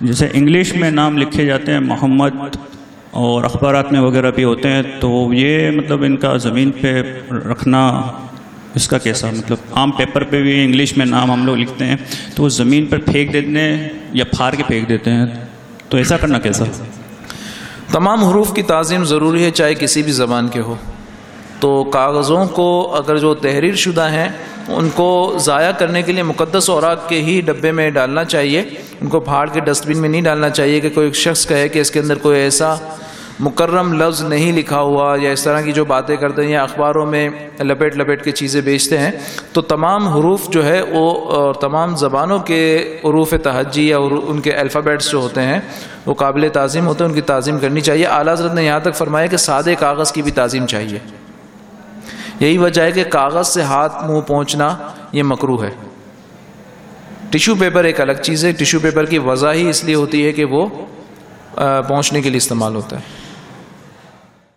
جیسے انگلش میں نام لکھے جاتے ہیں، محمد، اور اخبارات میں وغیرہ بھی ہوتے ہیں، تو یہ مطلب ان کا زمین پہ رکھنا اس کا کیسا؟ مطلب عام پیپر پہ بھی انگلش میں نام ہم لوگ لکھتے ہیں، تو وہ زمین پر پھینک دیتے ہیں یا پھاڑ کے پھینک دیتے ہیں، تو ایسا کرنا کیسا؟ تمام حروف کی تعظیم ضروری ہے، چاہے کسی بھی زبان کے ہو۔ تو کاغذوں کو اگر جو تحریر شدہ ہیں، ان کو ضائع کرنے کے لیے مقدس اوراق کے ہی ڈبے میں ڈالنا چاہیے۔ ان کو پھاڑ کے ڈسٹ بن میں نہیں ڈالنا چاہیے کہ کوئی شخص کہے کہ اس کے اندر کوئی ایسا مکرم لفظ نہیں لکھا ہوا یا اس طرح کی جو باتیں کرتے ہیں یا اخباروں میں لپیٹ لپیٹ کے چیزیں بیچتے ہیں۔ تو تمام حروف جو ہے، وہ تمام زبانوں کے حروف تہجی یا ان کے الفابیٹس جو ہوتے ہیں، وہ قابل تعظیم ہوتے ہیں، ان کی تعظیم کرنی چاہیے۔ اعلیٰ حضرت نے یہاں تک فرمایا کہ سادے کاغذ کی بھی تعظیم چاہیے۔ یہی وجہ ہے کہ کاغذ سے ہاتھ منہ پہنچنا یہ مکرو ہے۔ ٹیشو پیپر ایک الگ چیز ہے۔ ٹیشو پیپر کی وضع ہی اس لیے ہوتی ہے کہ وہ پہنچنے کے لیے استعمال ہوتا ہے۔